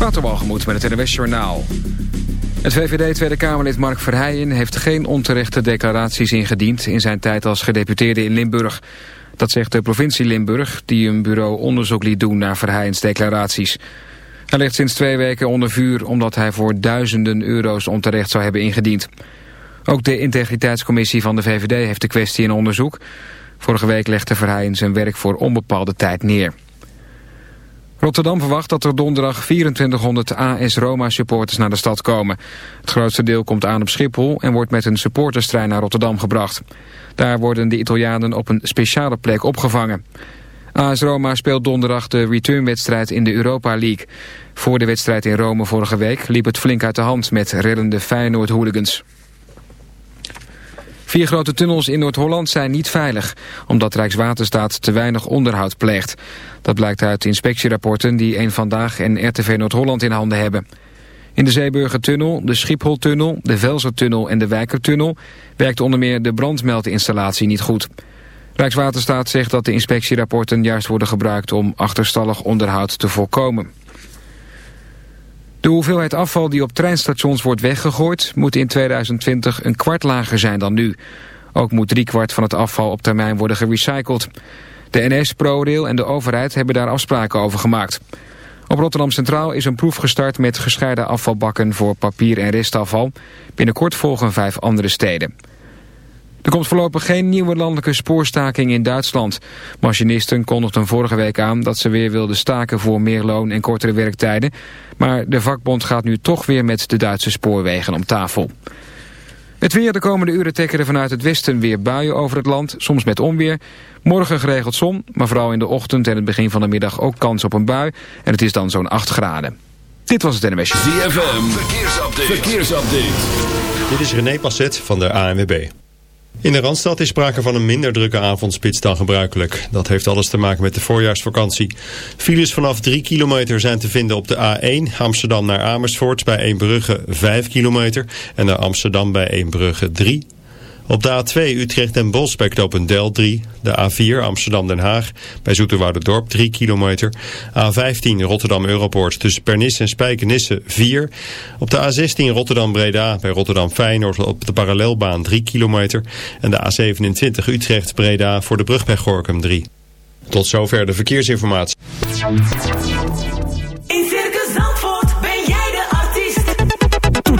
Waterwalgemoed met het NWS Journaal. Het VVD Tweede Kamerlid Mark Verheijen heeft geen onterechte declaraties ingediend... in zijn tijd als gedeputeerde in Limburg. Dat zegt de provincie Limburg, die een bureau onderzoek liet doen naar Verheijens declaraties. Hij ligt sinds twee weken onder vuur omdat hij voor duizenden euro's onterecht zou hebben ingediend. Ook de integriteitscommissie van de VVD heeft de kwestie in onderzoek. Vorige week legde Verheijen zijn werk voor onbepaalde tijd neer. Rotterdam verwacht dat er donderdag 2400 AS Roma supporters naar de stad komen. Het grootste deel komt aan op Schiphol en wordt met een supporterstrein naar Rotterdam gebracht. Daar worden de Italianen op een speciale plek opgevangen. AS Roma speelt donderdag de returnwedstrijd in de Europa League. Voor de wedstrijd in Rome vorige week liep het flink uit de hand met reddende Feyenoord-hooligans. Vier grote tunnels in Noord-Holland zijn niet veilig, omdat Rijkswaterstaat te weinig onderhoud pleegt. Dat blijkt uit inspectierapporten die een Vandaag en RTV Noord-Holland in handen hebben. In de Zeeburgertunnel, de Schipholtunnel, de Velsertunnel en de Wijkertunnel werkt onder meer de brandmeldinstallatie niet goed. Rijkswaterstaat zegt dat de inspectierapporten juist worden gebruikt om achterstallig onderhoud te voorkomen. De hoeveelheid afval die op treinstations wordt weggegooid... moet in 2020 een kwart lager zijn dan nu. Ook moet driekwart van het afval op termijn worden gerecycled. De NS, ProRail en de overheid hebben daar afspraken over gemaakt. Op Rotterdam Centraal is een proef gestart met gescheiden afvalbakken voor papier en restafval. Binnenkort volgen vijf andere steden. Er komt voorlopig geen nieuwe landelijke spoorstaking in Duitsland. Machinisten kondigden vorige week aan dat ze weer wilden staken voor meer loon en kortere werktijden. Maar de vakbond gaat nu toch weer met de Duitse spoorwegen om tafel. Het weer de komende uren trekken vanuit het westen weer buien over het land, soms met onweer. Morgen geregeld zon, maar vooral in de ochtend en het begin van de middag ook kans op een bui. En het is dan zo'n 8 graden. Dit was het NMS. ZFM, verkeersupdate. verkeersupdate. Dit is René Passet van de ANWB. In de Randstad is sprake van een minder drukke avondspits dan gebruikelijk. Dat heeft alles te maken met de voorjaarsvakantie. Files vanaf 3 kilometer zijn te vinden op de A1 Amsterdam naar Amersfoort bij Eembrugge 5 kilometer. En naar Amsterdam bij Eembrugge 3 op de A2 Utrecht en Bos bij Del 3. De A4 Amsterdam-Den Haag bij Dorp 3 kilometer. A15 Rotterdam Europoort tussen Pernis en Spijkenisse 4. Op de A16 Rotterdam-Breda bij Rotterdam-Feyenoord op de parallelbaan 3 kilometer. En de A27 Utrecht-Breda voor de brug bij Gorkum 3. Tot zover de verkeersinformatie.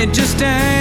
it just ain't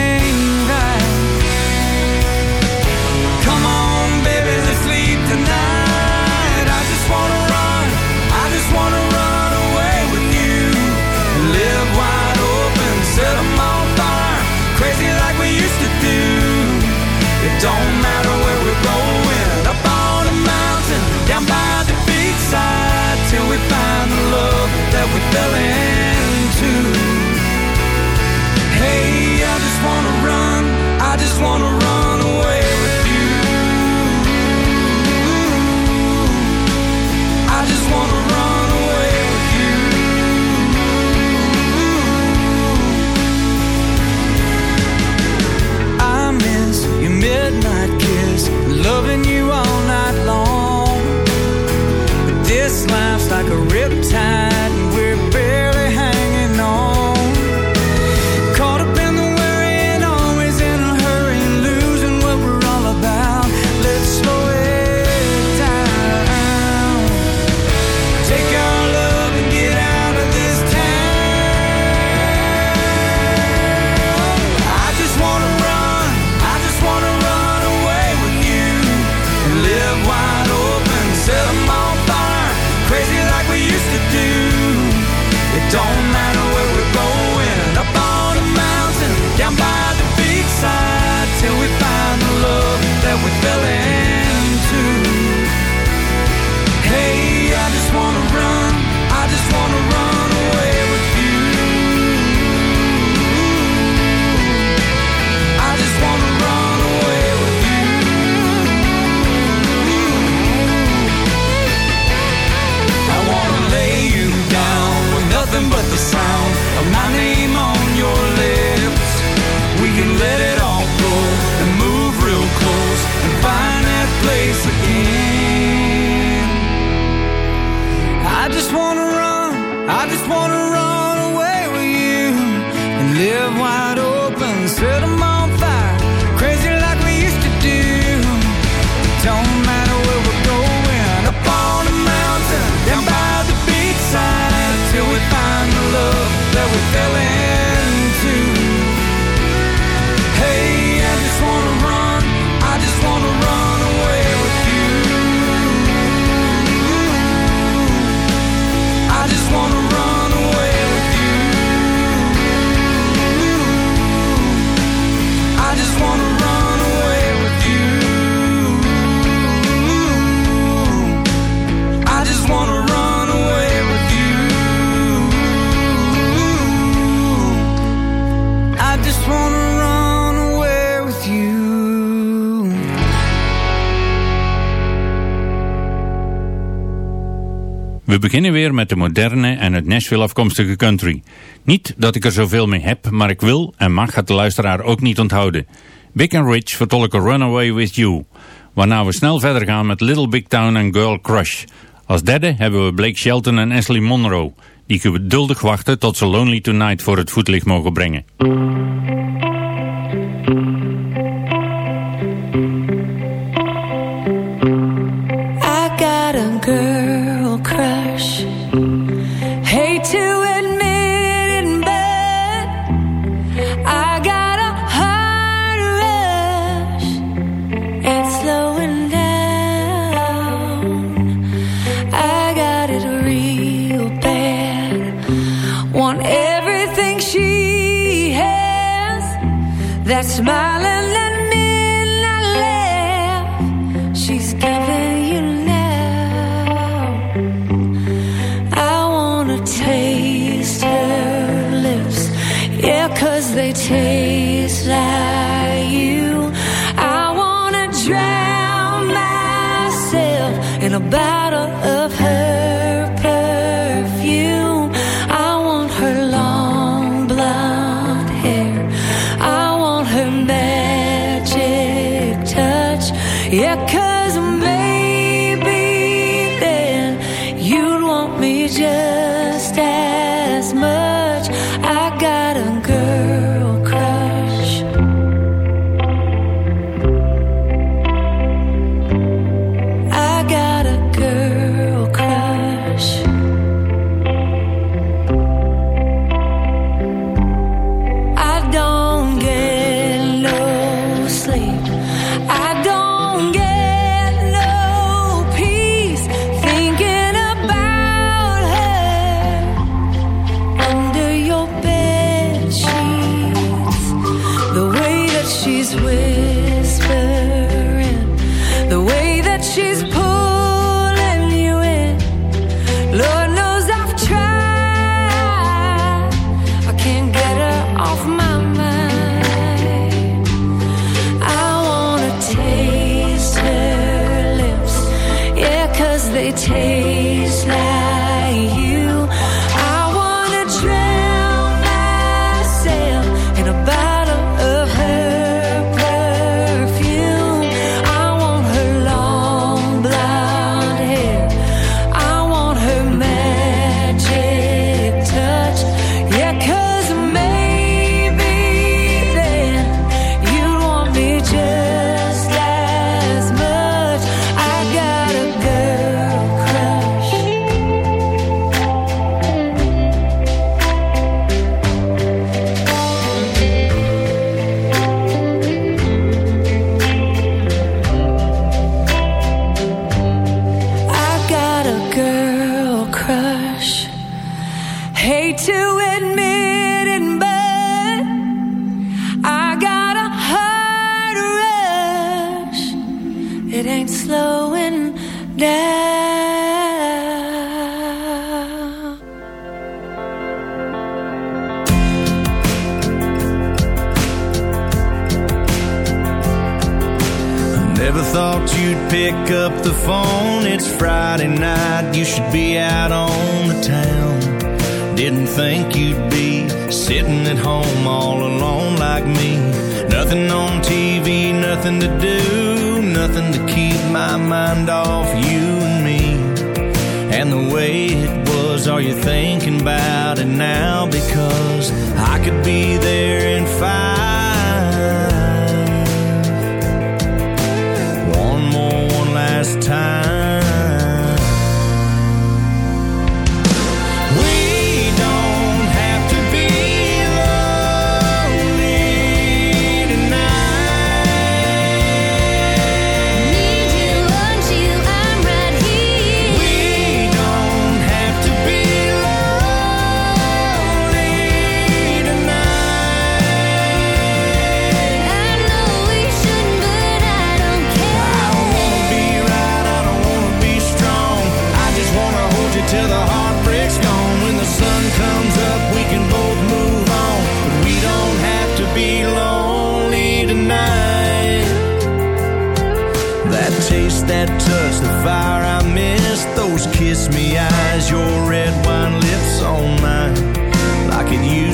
We beginnen weer met de moderne en het Nashville afkomstige country. Niet dat ik er zoveel mee heb, maar ik wil en mag het de luisteraar ook niet onthouden. Big and Rich vertolken Runaway With You. Waarna we snel verder gaan met Little Big Town en Girl Crush. Als derde hebben we Blake Shelton en Ashley Monroe. Die geduldig wachten tot ze Lonely Tonight voor het voetlicht mogen brengen. that Yeah, cause. i never thought you'd pick up the phone. It's Friday night. You should be out on the town. Think you'd be sitting at home all alone like me. Nothing on TV, nothing to do, nothing to keep my mind off you and me. And the way it was, are you thinking about it now? Because I could be there in five. Touch, the fire I miss, those kiss me eyes, your red wine lips on mine, like it used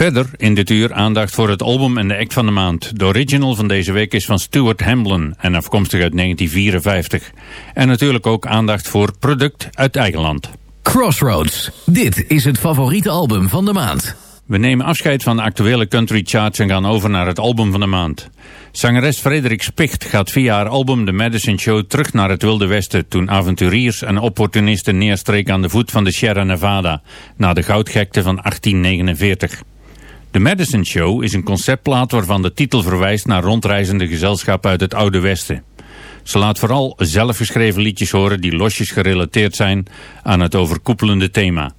Verder in dit uur aandacht voor het album en de act van de maand. De original van deze week is van Stuart Hamblin en afkomstig uit 1954. En natuurlijk ook aandacht voor product uit eigen land. Crossroads. Dit is het favoriete album van de maand. We nemen afscheid van de actuele country charts en gaan over naar het album van de maand. Zangeres Frederik Spicht gaat via haar album The Madison Show terug naar het Wilde Westen... toen avonturiers en opportunisten neerstreken aan de voet van de Sierra Nevada... na de goudgekte van 1849. The Madison Show is een conceptplaat waarvan de titel verwijst naar rondreizende gezelschappen uit het Oude Westen. Ze laat vooral zelfgeschreven liedjes horen die losjes gerelateerd zijn aan het overkoepelende thema.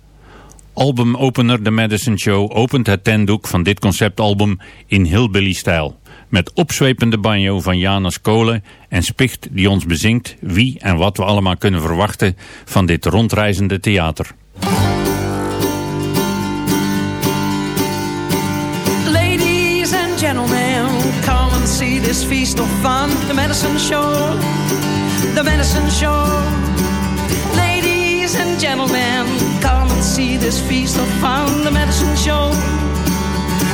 Albumopener The Madison Show opent het tendoek van dit conceptalbum in hillbilly-stijl. Met opzwepende banjo van Janus Kolen en Spicht die ons bezingt wie en wat we allemaal kunnen verwachten van dit rondreizende theater. Gentlemen, come and see this feast of fun. The medicine show, the medicine show. Ladies and gentlemen, come and see this feast of fun. The medicine show,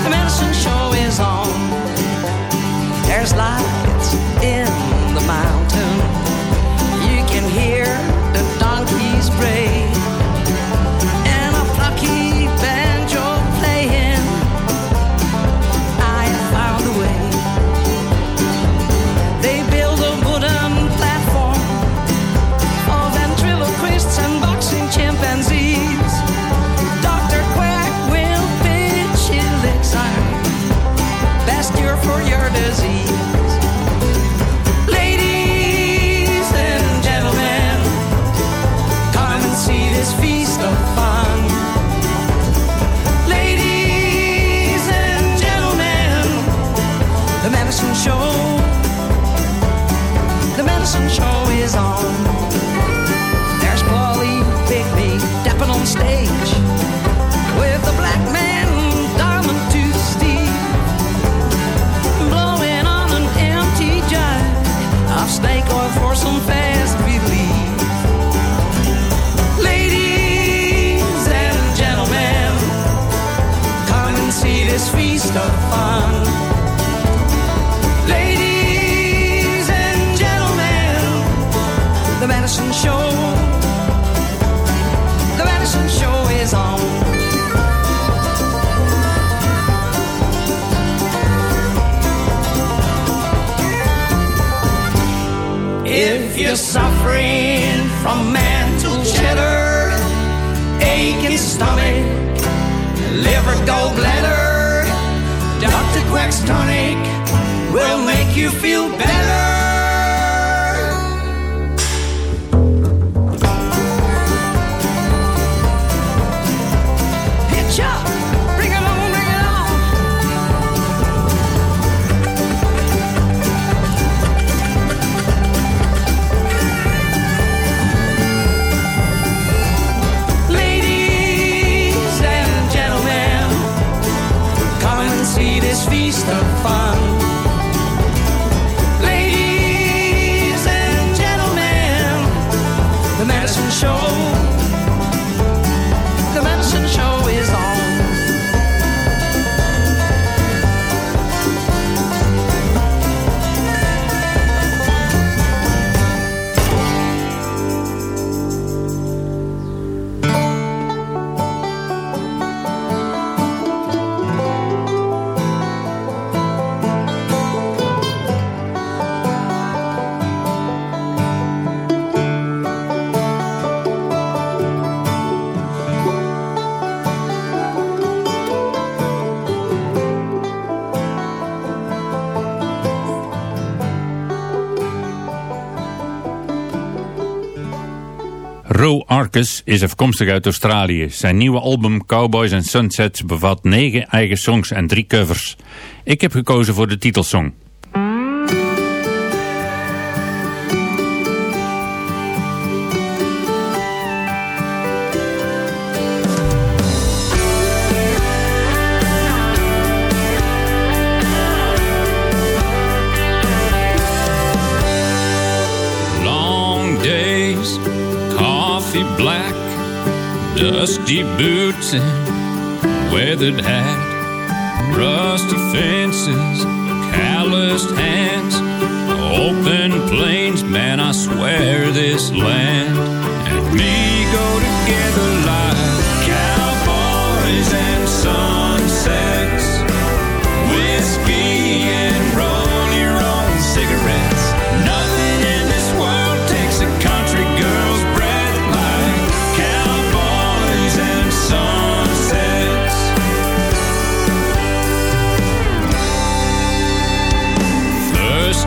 the medicine show is on. There's lights in the mountain. You can hear the donkeys bray. is suffering from mental cheddar, aching stomach, liver, gallbladder. Dr. Quack's tonic will make you feel better. Marcus is afkomstig uit Australië. Zijn nieuwe album Cowboys and Sunsets bevat negen eigen songs en drie covers. Ik heb gekozen voor de titelsong. Safety boots and weathered hat, rusty fences, calloused hands, open plains, man, I swear this land. And me go together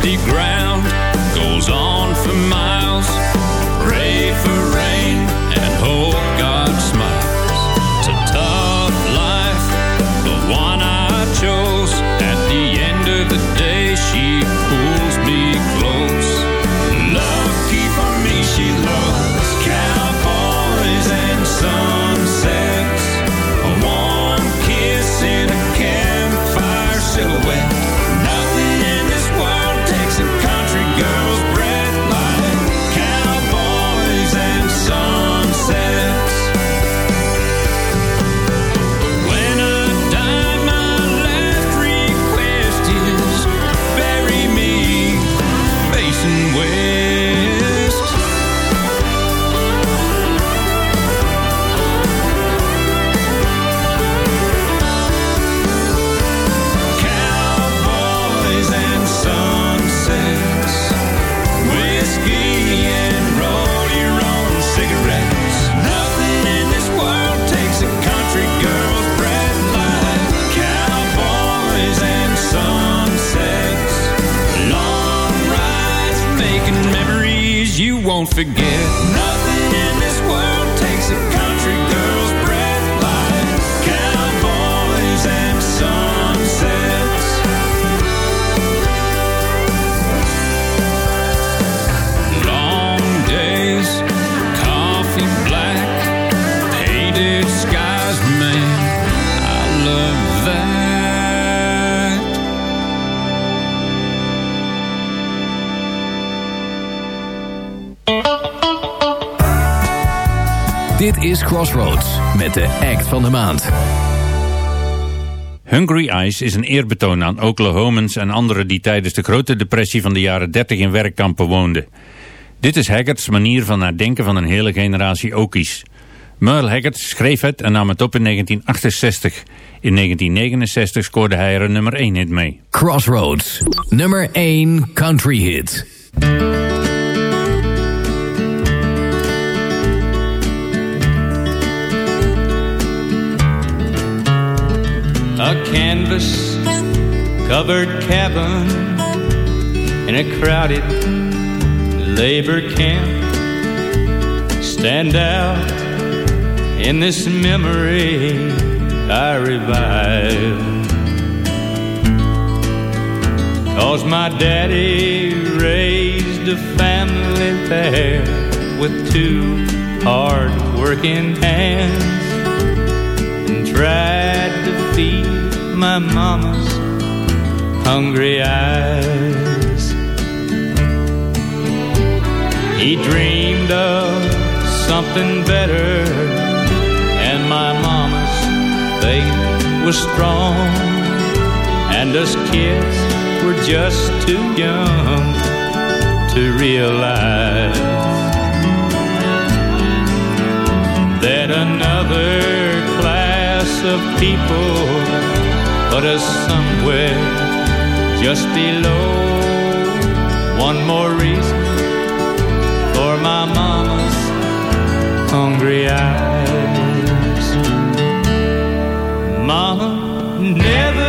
deep ground. won't forget. Dit is Crossroads met de act van de maand. Hungry Eyes is een eerbetoon aan Oklahomans en anderen die tijdens de grote depressie van de jaren 30 in werkkampen woonden. Dit is Haggards manier van nadenken van een hele generatie Okies. Merle Haggard schreef het en nam het op in 1968. In 1969 scoorde hij er een nummer 1 hit mee. Crossroads, nummer 1 country hit. A canvas covered cabin in a crowded labor camp. Stand out in this memory I revive. Cause my daddy raised a family there with two hard working hands. and tried to feed my mama's hungry eyes. He dreamed of something better, and my mama's faith was strong, and us kids were just too young to realize of people put us somewhere just below. One more reason for my mama's hungry eyes. Mama never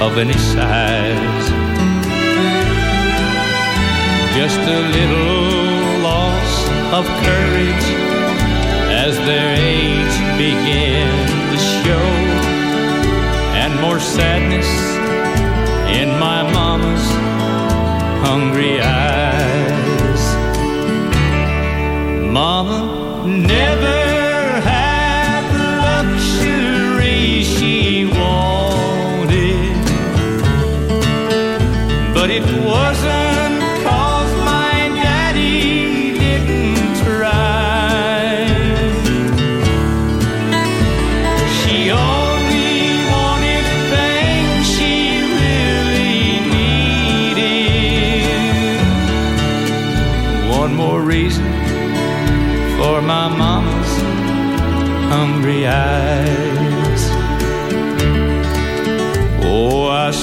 of any size. Just a little loss of courage as their age began to show, and more sadness in my mama's hungry eyes.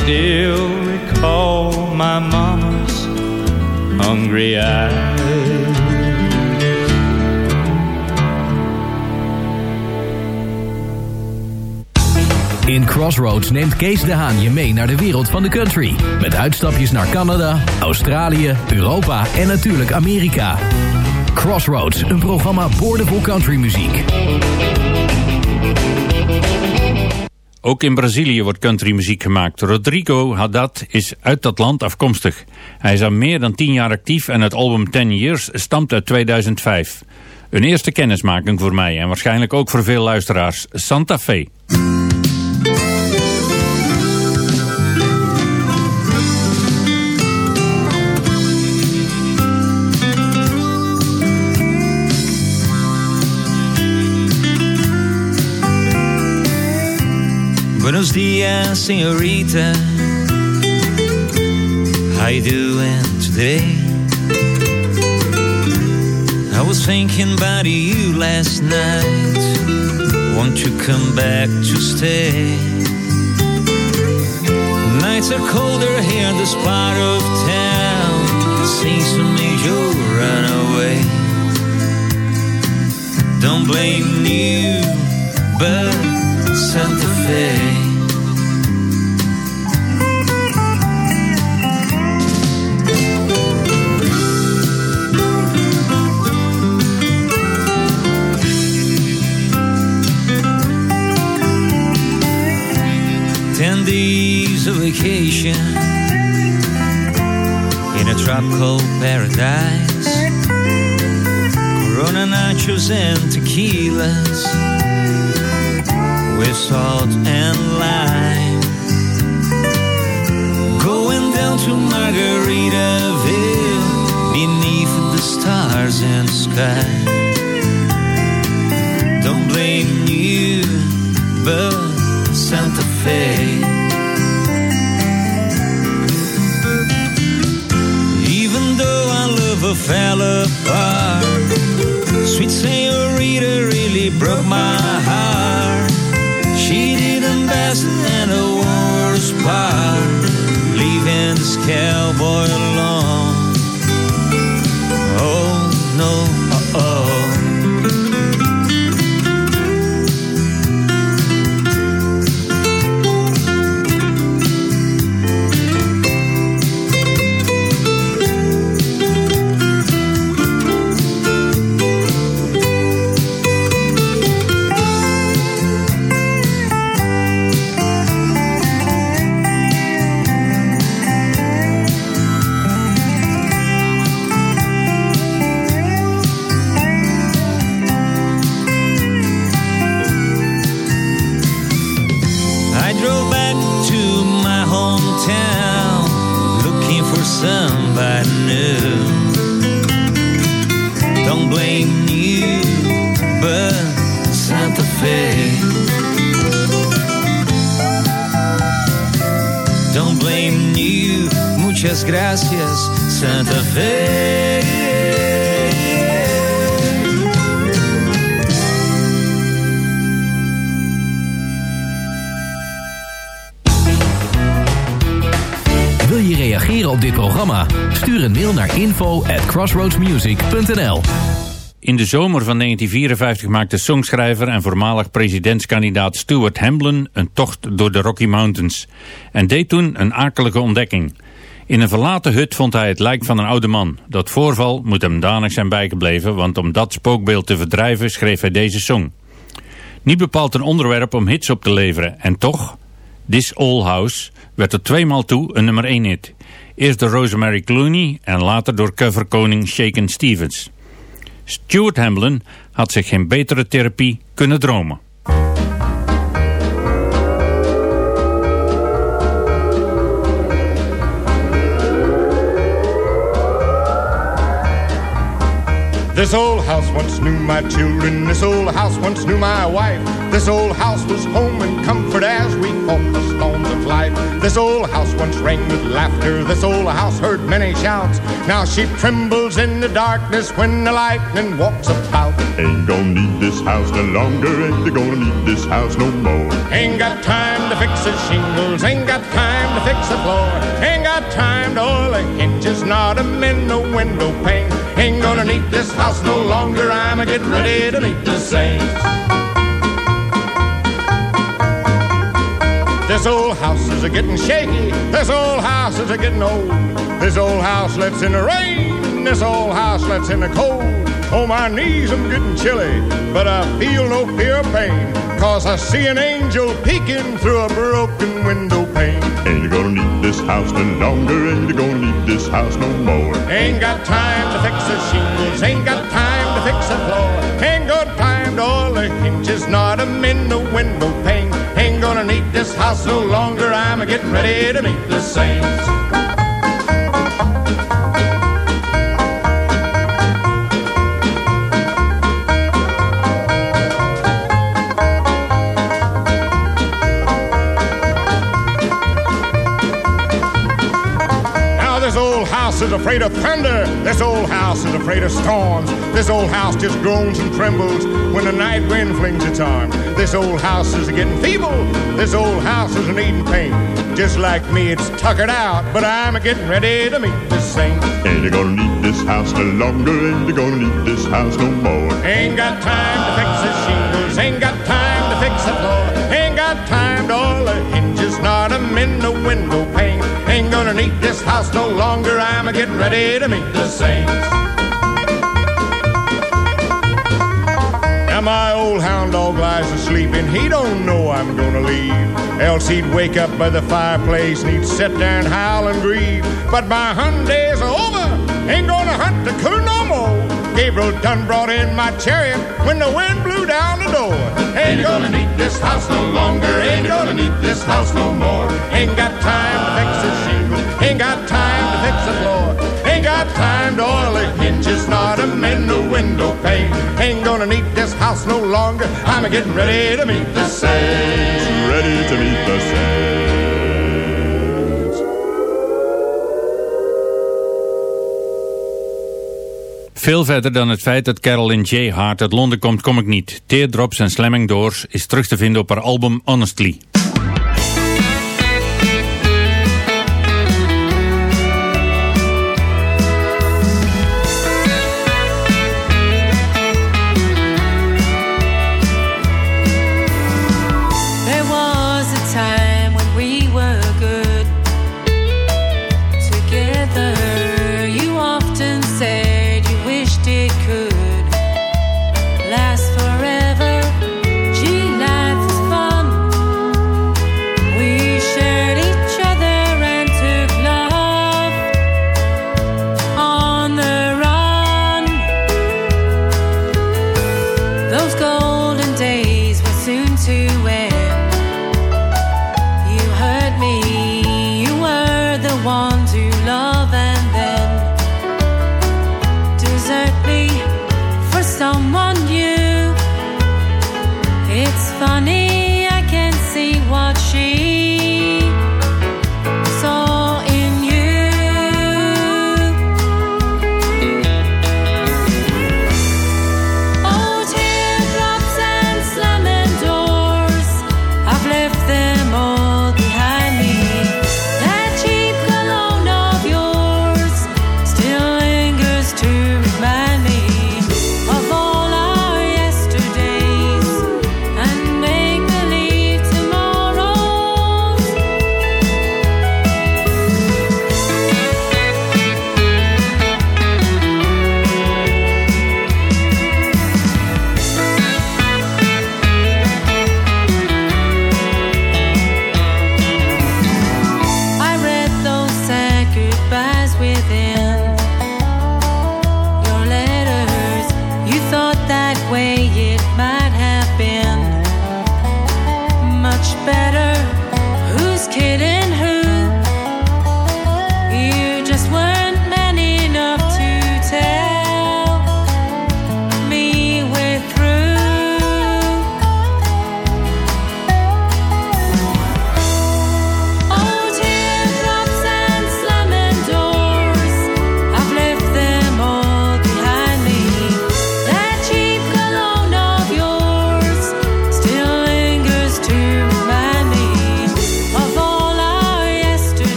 Still recall my mama's hungry eyes. In Crossroads neemt Kees de Haan je mee naar de wereld van de country. Met uitstapjes naar Canada, Australië, Europa en natuurlijk Amerika. Crossroads, een programma boordevol countrymuziek. Ook in Brazilië wordt countrymuziek gemaakt. Rodrigo Haddad is uit dat land afkomstig. Hij is al meer dan 10 jaar actief en het album 10 Years stamt uit 2005. Een eerste kennismaking voor mij en waarschijnlijk ook voor veel luisteraars. Santa Fe. Buenos dias, señorita. How you doing today? I was thinking about you last night. Won't you come back to stay? Nights are colder here in this part of town. Seems to me you'll run away. Don't blame you, but Santa Fe. Ten days of vacation in a tropical paradise. Corona nachos and tequilas with salt and lime. Going down to Margaritaville beneath the stars and sky. At crossroadsmusic.nl In de zomer van 1954 maakte songschrijver en voormalig presidentskandidaat Stuart Hamblin een tocht door de Rocky Mountains en deed toen een akelige ontdekking. In een verlaten hut vond hij het lijk van een oude man. Dat voorval moet hem danig zijn bijgebleven, want om dat spookbeeld te verdrijven schreef hij deze song. Niet bepaald een onderwerp om hits op te leveren, en toch, This Old House werd er tweemaal toe een nummer 1 hit. Eerst door Rosemary Clooney en later door coverkoning Shaken Stevens. Stuart Hamblin had zich geen betere therapie kunnen dromen. This old house once knew my children. This old house once knew my wife. This old house was home and comfort as we storms of life. This old house once rang with laughter. This old house heard many shouts. Now she trembles in the darkness when the lightning walks about. Ain't gonna need this house no longer. Ain't they gonna need this house no more. Ain't got time to fix the shingles. Ain't got time to fix the floor. Ain't got time to oil the hinges. Not a mend the window pane. Ain't gonna need this house no longer. I'm a getting ready to meet the saints. This old house is a getting shaky. This old house is a getting old. This old house lets in the rain. This old house lets in the cold. Oh, my knees, I'm getting chilly, but I feel no fear of pain. Cause I see an angel peeking through a broken window pane. Ain't you gonna need this house no longer. Ain't you gonna need this house no more. Ain't got time to fix the shingles. Ain't got time to fix the floor. Ain't got time to oil the hinges. Not a mend the window this house no longer. I'm a getting ready to meet the saints. Is afraid of thunder. This old house is afraid of storms. This old house just groans and trembles when the night wind flings its arm. This old house is getting feeble. This old house is needing paint. Just like me, it's tuckered out, but I'm a getting ready to meet the saint. Ain't you gonna need this house no longer? Ain't you gonna need this house no more? Ain't got time to fix the shingles. Ain't got time to fix the floor. Ain't got time to all the hinges, not a mend the window. Ain't gonna need this house no longer. I'm a getting ready to meet the saints. Now my old hound dog lies asleep and he don't know I'm gonna leave. Else he'd wake up by the fireplace and he'd sit there and howl and grieve. But my hunt days are over. Ain't gonna hunt the coon no. Gabriel done brought in my chariot when the wind blew down the door. Ain't gonna need this house no longer. Ain't gonna need this house no more. Ain't got time to fix the shingle. Ain't got time to fix the floor. Ain't got time to oil the hinges, not a mend the window pane. Ain't gonna need this house no longer. I'm a getting ready to meet the saints. Ready to meet the saints. Veel verder dan het feit dat Carolyn J. Hart uit Londen komt, kom ik niet. Teardrops en Slamming Doors is terug te vinden op haar album Honestly.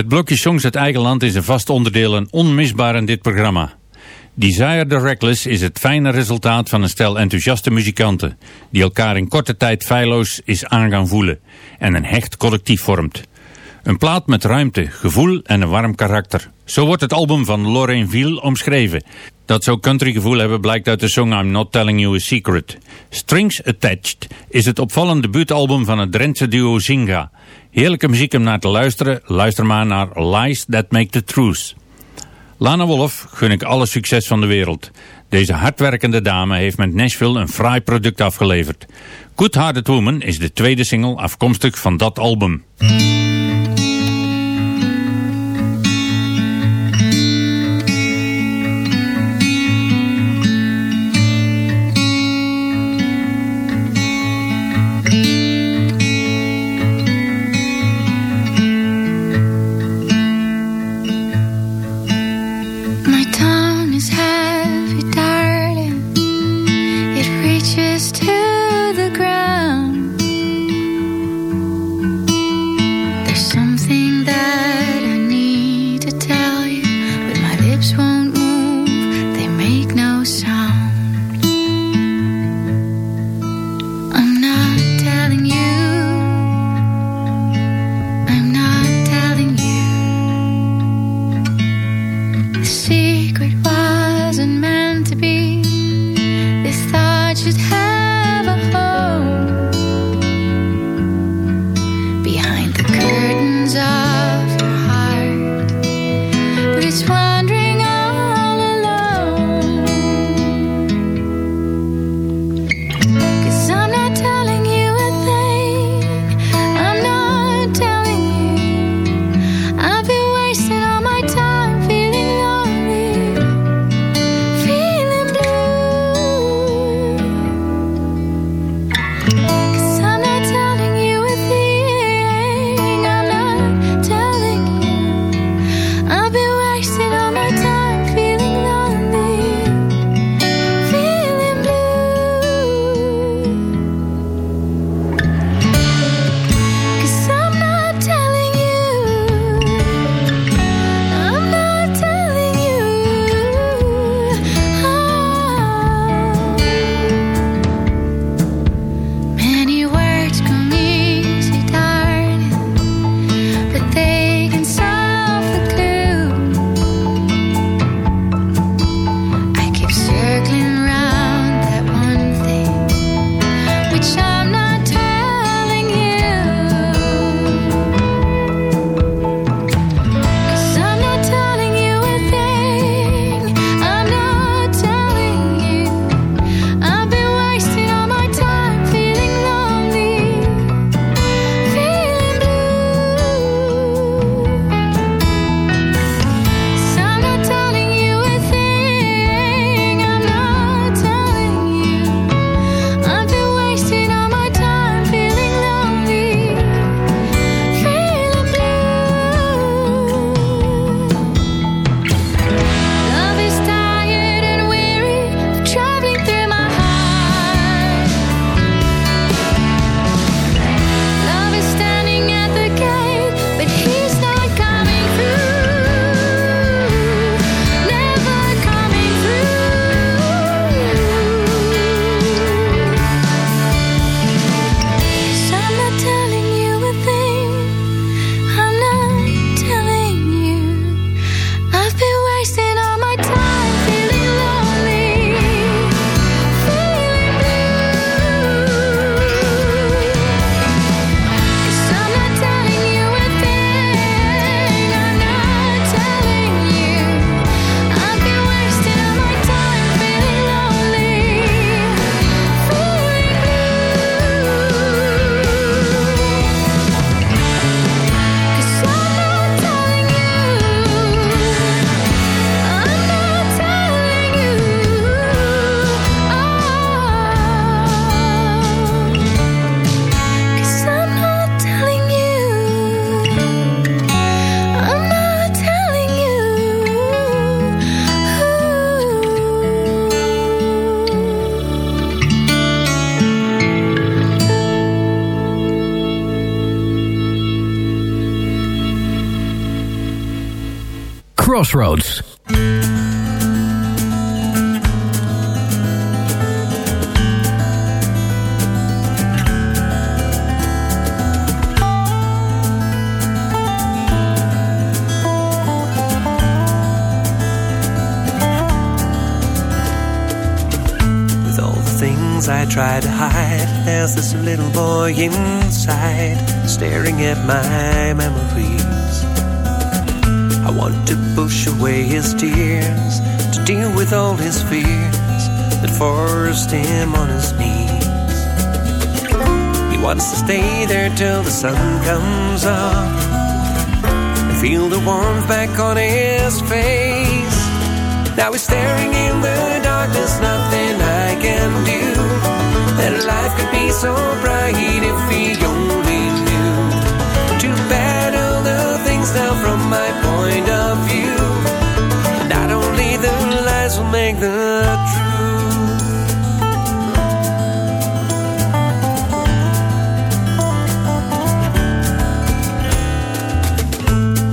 Het blokje Songs uit eigen land is een vast onderdeel en onmisbaar in dit programma. Desire the Reckless is het fijne resultaat van een stel enthousiaste muzikanten, die elkaar in korte tijd feilloos is aan gaan voelen en een hecht collectief vormt. Een plaat met ruimte, gevoel en een warm karakter. Zo wordt het album van Lorraine Ville omschreven. Dat zo country gevoel hebben blijkt uit de song I'm Not Telling You a Secret. Strings Attached is het opvallende debuutalbum van het Drentse duo Zinga. Heerlijke muziek om naar te luisteren. Luister maar naar Lies That Make the Truth. Lana Wolf gun ik alle succes van de wereld. Deze hardwerkende dame heeft met Nashville een fraai product afgeleverd. Good Hearted Woman is de tweede single afkomstig van dat album. Crossroads. With all the things I try to hide, there's this little boy inside staring at my memories. I want to push away his tears, to deal with all his fears that forced him on his knees. He wants to stay there till the sun comes up and feel the warmth back on his face. Now he's staring in the darkness, nothing I can do. That life could be so bright if he only knew. Too bad all the things now from my make the truth.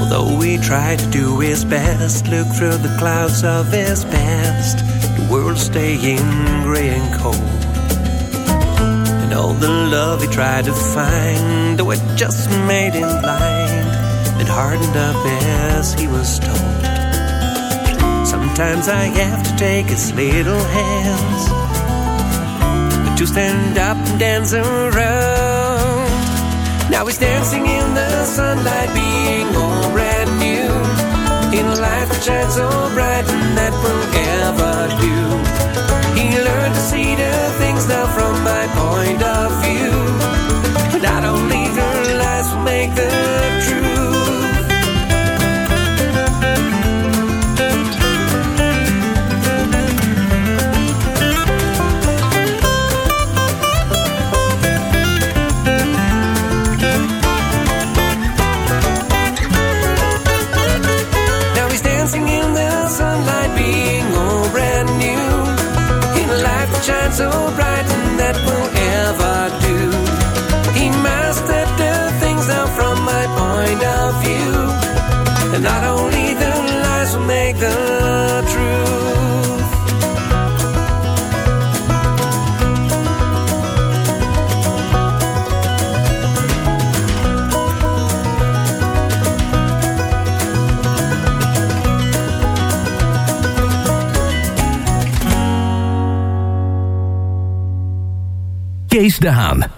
Although we try to do his best, look through the clouds of his past, the world's staying gray and cold. And all the love he tried to find, though it just made him blind, and hardened up as he was told. Sometimes I have to take his little hands to stand up and dance around. Now he's dancing in the sunlight, being all brand new. In a life that shines so bright, and that will ever do. He learned to see the things now from my point of view. Not only the lies will make the truth. So bright, and that will ever do. He mastered the things now from my point of view. And not only Kees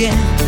again.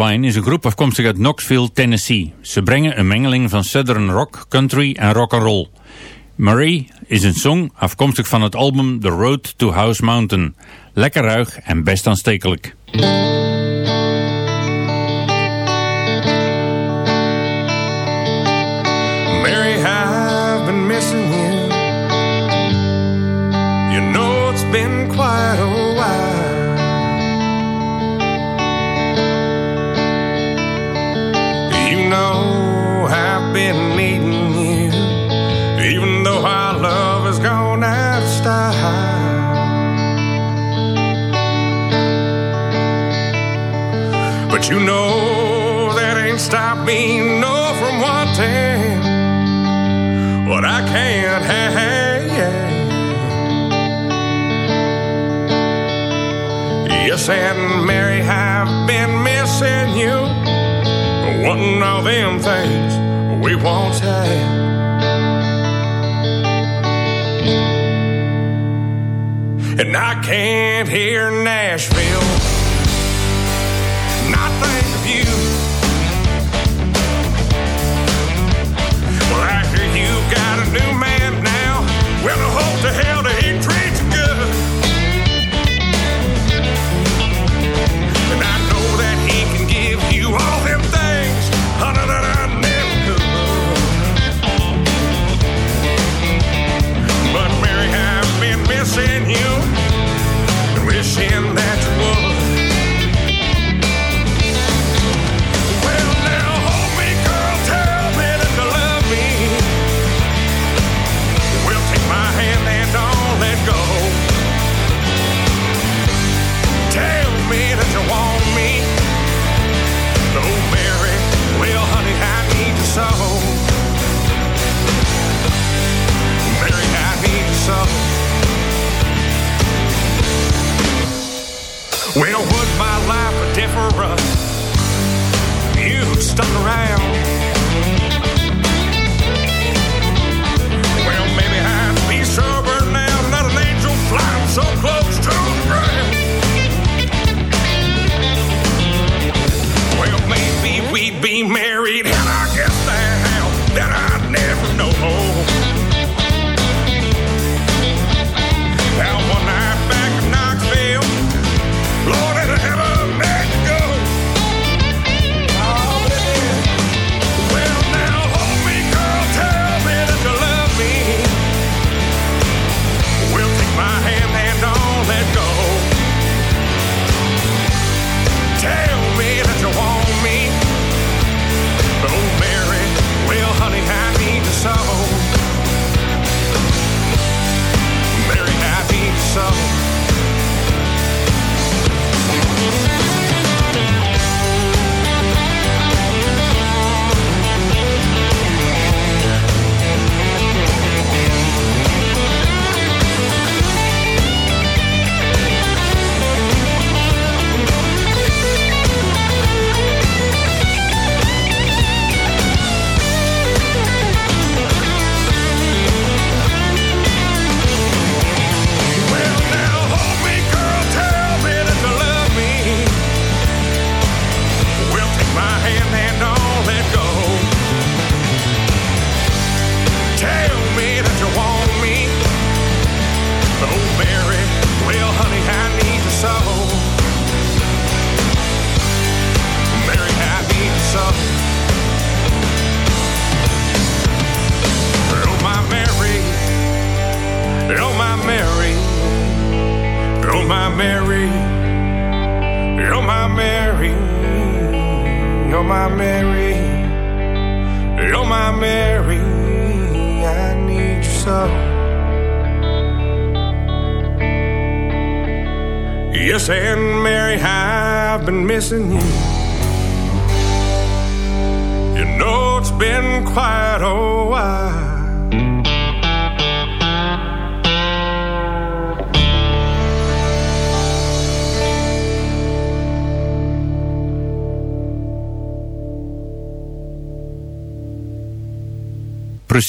Wine is een groep afkomstig uit Knoxville, Tennessee. Ze brengen een mengeling van southern rock, country en rock and roll. Marie is een song afkomstig van het album The Road to House Mountain. Lekker ruig en best aanstekelijk. I've been needing you, even though our love has gone out of style. But you know that ain't stopped me no from wanting what I can't have. Yes, and Mary, I've been missing you wanting all them things we won't have, And I can't hear Nashville.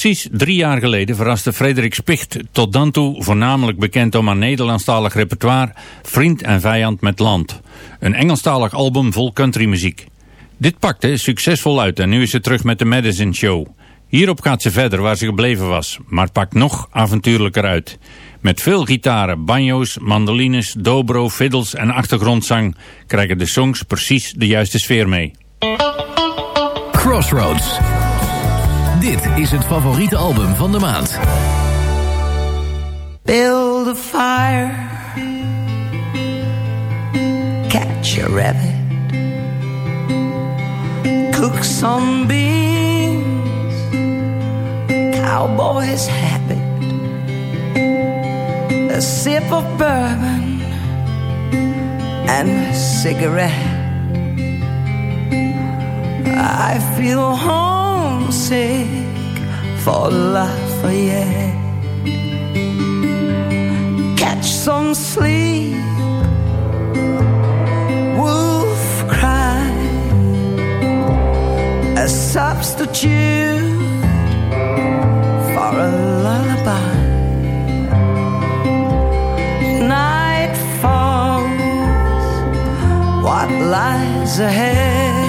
Precies drie jaar geleden verraste Frederik Spicht, tot dan toe voornamelijk bekend om haar Nederlandstalig repertoire, Vriend en Vijand met Land. Een Engelstalig album vol countrymuziek. Dit pakte succesvol uit en nu is ze terug met de Madison Show. Hierop gaat ze verder waar ze gebleven was, maar pakt nog avontuurlijker uit. Met veel gitaren, banjo's, mandolines, dobro, fiddles en achtergrondzang krijgen de songs precies de juiste sfeer mee. Crossroads. Dit is het favoriete album van de maand. Build a fire, catch a rabbit, cook some beans, cowboy's habit, a sip of bourbon, and a cigarette. I feel homesick for Lafayette. Catch some sleep, wolf cry, a substitute for a lullaby. Night falls, what lies ahead?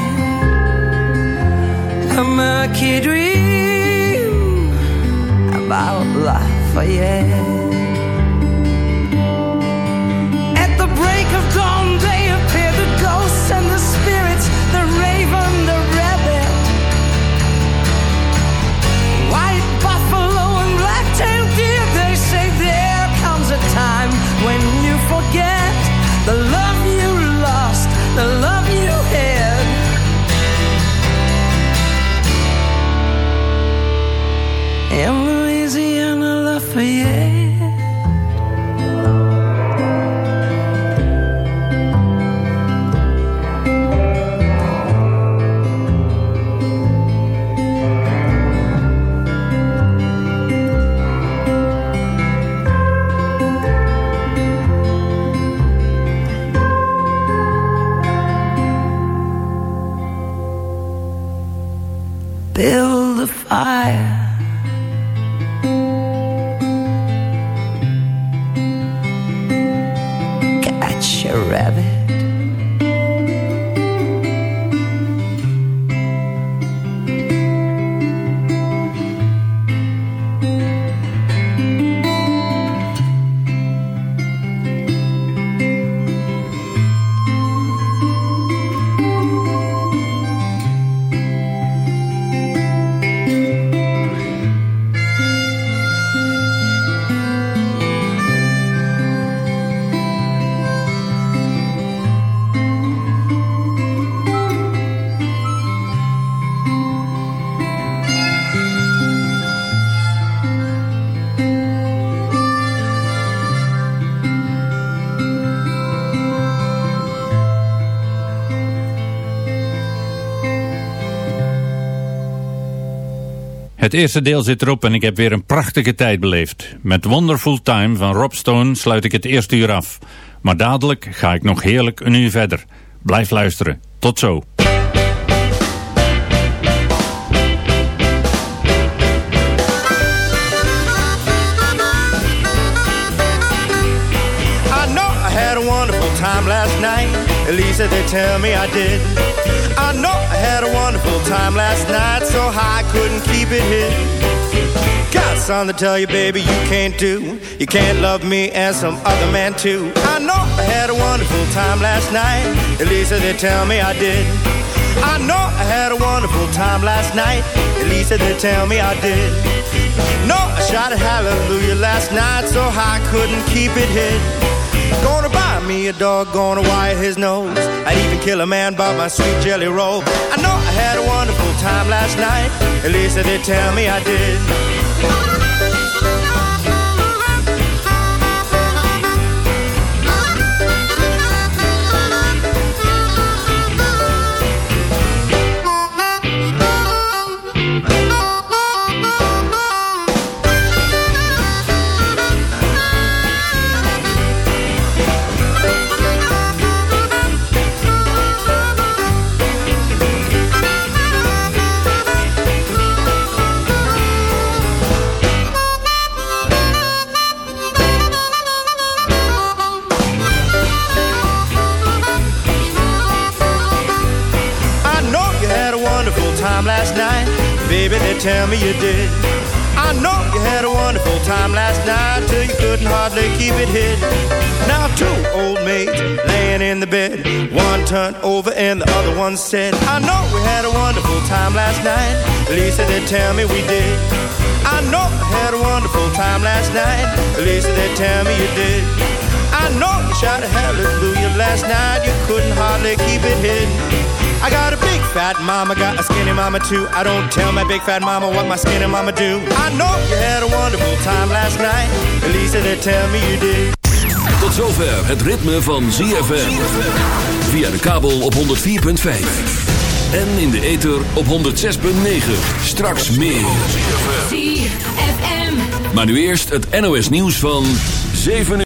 A murky dream about Lafayette. At Het eerste deel zit erop en ik heb weer een prachtige tijd beleefd. Met Wonderful Time van Rob Stone sluit ik het eerste uur af. Maar dadelijk ga ik nog heerlijk een uur verder. Blijf luisteren. Tot zo. At least they tell me I did. I know I had a wonderful time last night, so I couldn't keep it hid. Got something to tell you, baby, you can't do. You can't love me and some other man too. I know I had a wonderful time last night. At least they tell me I did. I know I had a wonderful time last night. At least they tell me I did. No, I shouted hallelujah last night, so I couldn't keep it hid. Gonna buy me a dog, gonna wire his nose. I'd even kill a man by my sweet jelly roll. I know I had a wonderful time last night. At least they tell me I did. Baby, they tell me you did. I know you had a wonderful time last night till you couldn't hardly keep it hid. Now two old maids laying in the bed, one turned over and the other one said, I know we had a wonderful time last night. Lisa, they tell me we did. I know I had a wonderful time last night. Lisa, they tell me you did. I know you shouted hallelujah last night. You couldn't hardly keep it hidden. I got a big fat mama, got a skinny mama too. I don't tell my big fat mama what my skinny mama do. I know you had a wonderful time last night. Lisa, they tell me you did. Tot zover het ritme van ZFM. Via de kabel op 104.5. En in de ether op 106.9. Straks meer. ZFM. Maar nu eerst het NOS nieuws van 7 uur.